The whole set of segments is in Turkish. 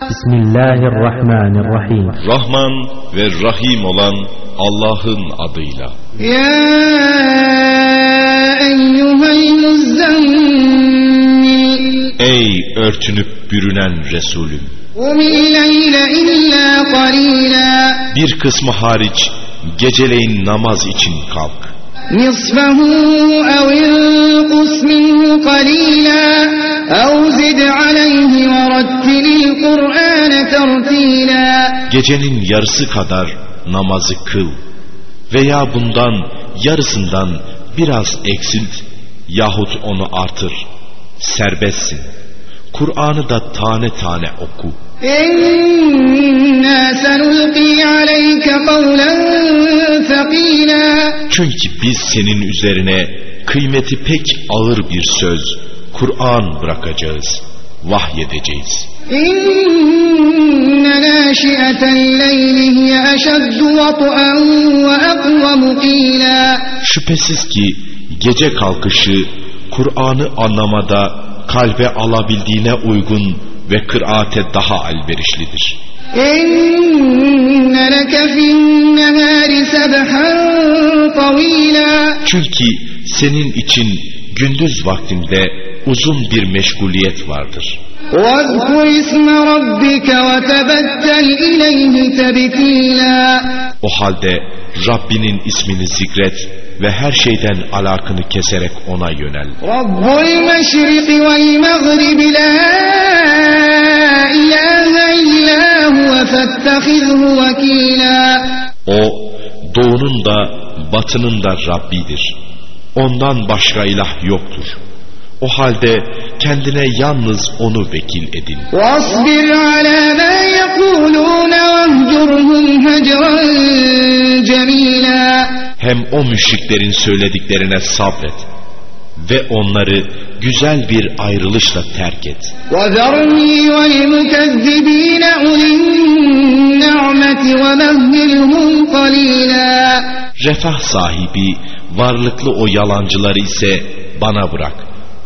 Bismillahirrahmanirrahim. Rahman ve Rahim olan Allah'ın adıyla. Ya. Ey örtünüp bürünen Resulüm. Bir kısmı hariç geceleyin namaz için kalk. نصفه أو انقص منه قليلا أو زد عليه ورتل القرآن ترتيلا Gecenin yarısı kadar namazı kıl. Veya bundan yarısından biraz eksilt yahut onu artır. Serbestsin. Kur'an'ı da tane tane oku. إنا سنلقي عليك قولا ثقيلا çünkü biz senin üzerine kıymeti pek ağır bir söz, Kur'an bırakacağız, vahyedeceğiz. Şüphesiz ki gece kalkışı Kur'an'ı anlamada kalbe alabildiğine uygun ve kıraate daha elverişlidir. Çünkü senin için gündüz vaktinde uzun bir meşguliyet vardır. O halde Rabbinin ismini zikret ve her şeyden alakını keserek ona yönel. O doğunun da batının da Rabbidir. Ondan başka ilah yoktur. O halde kendine yalnız onu vekil edin. Hem o müşriklerin söylediklerine sabret ve onları güzel bir ayrılışla terk et. Refah sahibi, varlıklı o yalancıları ise bana bırak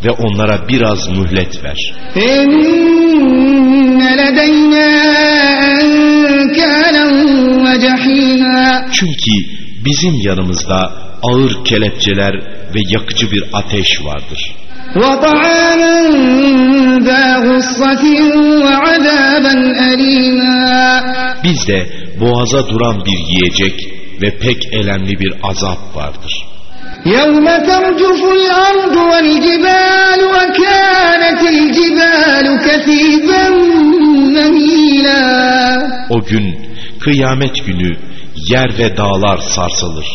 ve onlara biraz mühlet ver. Çünkü bizim yanımızda ağır kelepçeler ve yakıcı bir ateş vardır. وطعاما ذا غصة وعذابا أليما Bizde boğaza duran bir yiyecek ve pek elemli bir azap vardır. يوم ترجف الأرض والجبال وكانت الجبال كثيبا مهيلا O gün kıyamet günü yer ve dağlar sarsılır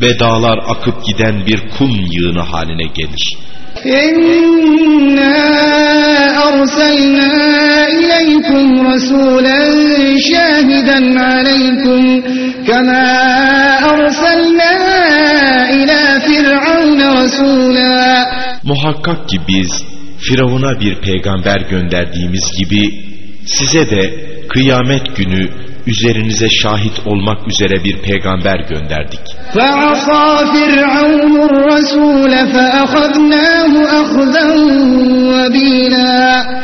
ve dağlar akıp giden bir kum yığını haline gelir. İnna arsalna ileykum rasulen şahiden aleykum kema arsalna ila firavun rasula Muhakkak ki biz Firavun'a bir peygamber gönderdiğimiz gibi Size de kıyamet günü üzerinize şahit olmak üzere bir peygamber gönderdik.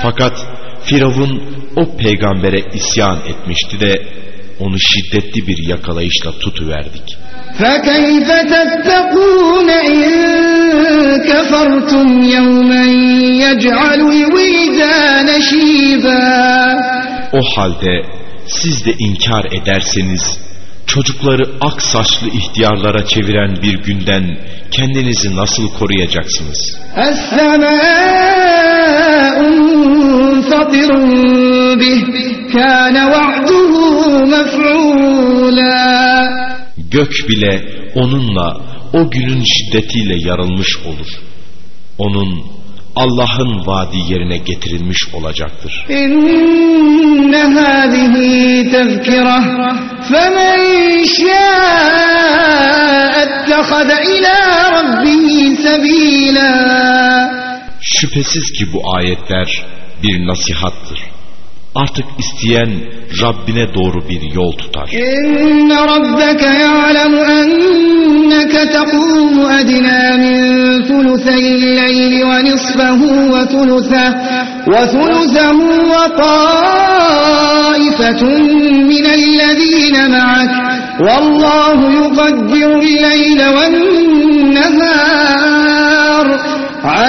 Fakat Firavun o peygambere isyan etmişti de onu şiddetli bir yakalayışla tutuverdik. فكيف تتقون إن كفرتم يوما يجعل الولدان شيبا O halde siz de inkar ederseniz çocukları ak saçlı ihtiyarlara çeviren bir günden kendinizi nasıl koruyacaksınız? السماء منفطر به كان وعده مفعولا Gök bile onunla o günün şiddetiyle yarılmış olur. Onun Allah'ın vaadi yerine getirilmiş olacaktır. إن هذه تذكرة فمن شاء اتخذ إلى Şüphesiz ki bu ayetler bir nasihattır. Artık isteyen Rabbine doğru bir yol tutar. İnne rabbeke ya'lemu enneke tekumu edina min thulüseyil leyli ve nisfehu ve thulüseh ve thulüsehu ve taifetun minellezine ma'ak. Vallahu yukaddiru leyle ve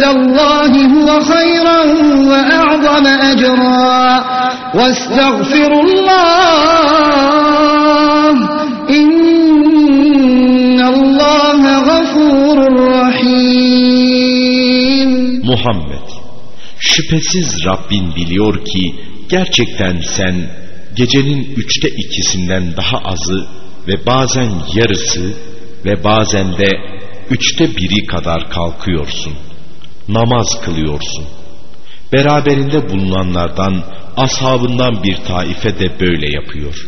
الله هو خيرا وأعظم أجرا واستغفروا الله إن الله غفور رحيم Muhammed, şüphesiz Rabbin biliyor ki gerçekten sen gecenin üçte ikisinden daha azı ve bazen yarısı ve bazen de üçte biri kadar kalkıyorsun. Namaz kılıyorsun. Beraberinde bulunanlardan, ashabından bir taife de böyle yapıyor.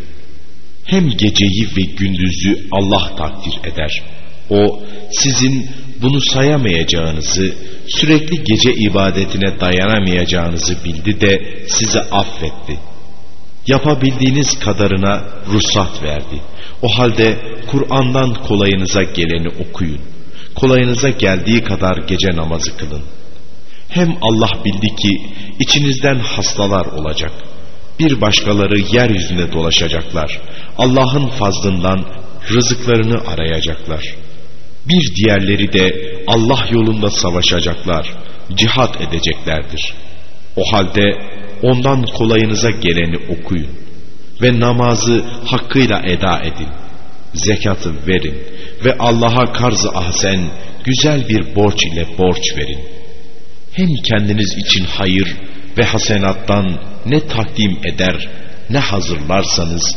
Hem geceyi ve gündüzü Allah takdir eder. O sizin bunu sayamayacağınızı, sürekli gece ibadetine dayanamayacağınızı bildi de sizi affetti. Yapabildiğiniz kadarına ruhsat verdi. O halde Kur'an'dan kolayınıza geleni okuyun. Kolayınıza geldiği kadar gece namazı kılın. Hem Allah bildi ki içinizden hastalar olacak. Bir başkaları yeryüzünde dolaşacaklar. Allah'ın fazlından rızıklarını arayacaklar. Bir diğerleri de Allah yolunda savaşacaklar, cihat edeceklerdir. O halde ondan kolayınıza geleni okuyun ve namazı hakkıyla eda edin. Zekatı verin ve Allah'a karz-ı ahsen güzel bir borç ile borç verin. Hem kendiniz için hayır ve hasenattan ne takdim eder ne hazırlarsanız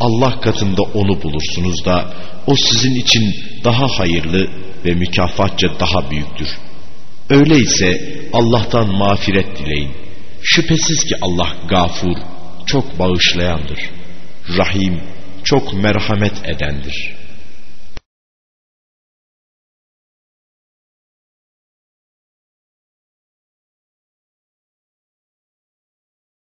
Allah katında onu bulursunuz da o sizin için daha hayırlı ve mükafatça daha büyüktür. Öyleyse Allah'tan mağfiret dileyin. Şüphesiz ki Allah gafur, çok bağışlayandır. Rahim, çok merhamet edendir.''